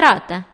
trata.